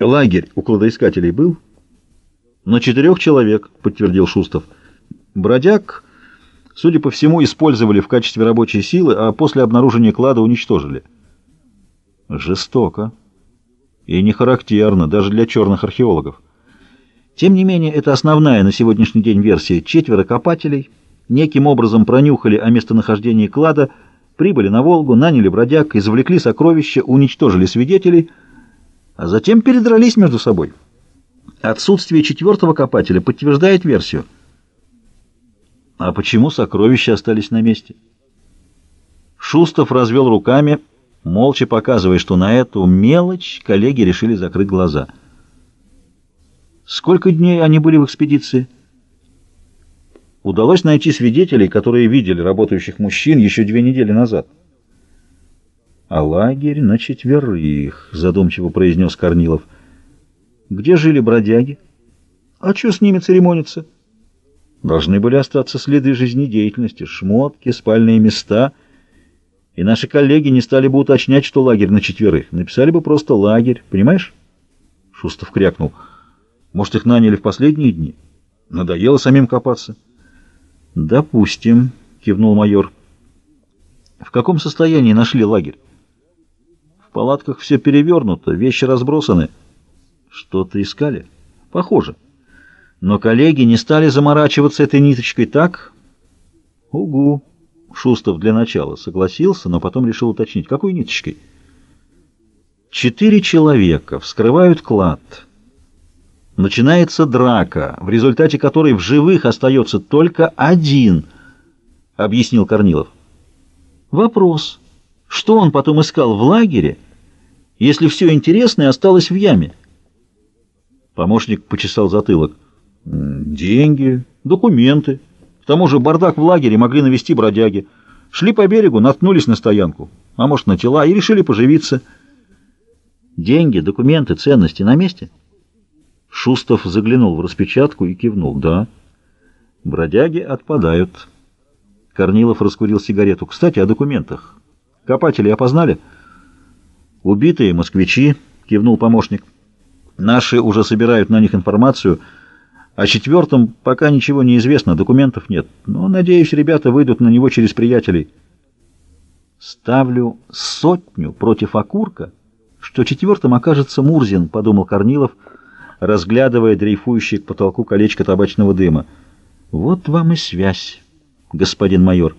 Лагерь у кладоискателей был? На четырех человек, подтвердил Шустов. Бродяг, судя по всему, использовали в качестве рабочей силы, а после обнаружения клада уничтожили. Жестоко. И не характерно, даже для черных археологов. Тем не менее, это основная на сегодняшний день версия. Четверо копателей неким образом пронюхали о местонахождении клада, прибыли на Волгу, наняли бродяг, извлекли сокровища, уничтожили свидетелей, а затем передрались между собой. Отсутствие четвертого копателя подтверждает версию. А почему сокровища остались на месте? Шустов развел руками, молча показывая, что на эту мелочь коллеги решили закрыть глаза. Сколько дней они были в экспедиции? Удалось найти свидетелей, которые видели работающих мужчин еще две недели назад. «А лагерь на четверых», — задумчиво произнес Корнилов. «Где жили бродяги? А что с ними церемониться?» Должны были остаться следы жизнедеятельности, шмотки, спальные места. И наши коллеги не стали бы уточнять, что лагерь на четверых. Написали бы просто лагерь, понимаешь? Шустов крякнул. Может, их наняли в последние дни? Надоело самим копаться. «Допустим», — кивнул майор. «В каком состоянии нашли лагерь?» «В палатках все перевернуто, вещи разбросаны». «Что-то искали?» «Похоже». Но коллеги не стали заморачиваться этой ниточкой так? «Угу», — Шустов для начала согласился, но потом решил уточнить. «Какой ниточкой?» «Четыре человека вскрывают клад». Начинается драка, в результате которой в живых остается только один, — объяснил Корнилов. Вопрос, что он потом искал в лагере, если все интересное осталось в яме? Помощник почесал затылок. Деньги, документы. К тому же бардак в лагере могли навести бродяги. Шли по берегу, наткнулись на стоянку, а может на тела, и решили поживиться. Деньги, документы, ценности на месте — Шустов заглянул в распечатку и кивнул. «Да, бродяги отпадают». Корнилов раскурил сигарету. «Кстати, о документах. Копатели опознали?» «Убитые москвичи», — кивнул помощник. «Наши уже собирают на них информацию. О четвертом пока ничего не известно, документов нет. Но, надеюсь, ребята выйдут на него через приятелей». «Ставлю сотню против окурка, что четвертым окажется Мурзин», — подумал Корнилов, — разглядывая дрейфующее к потолку колечко табачного дыма. «Вот вам и связь, господин майор».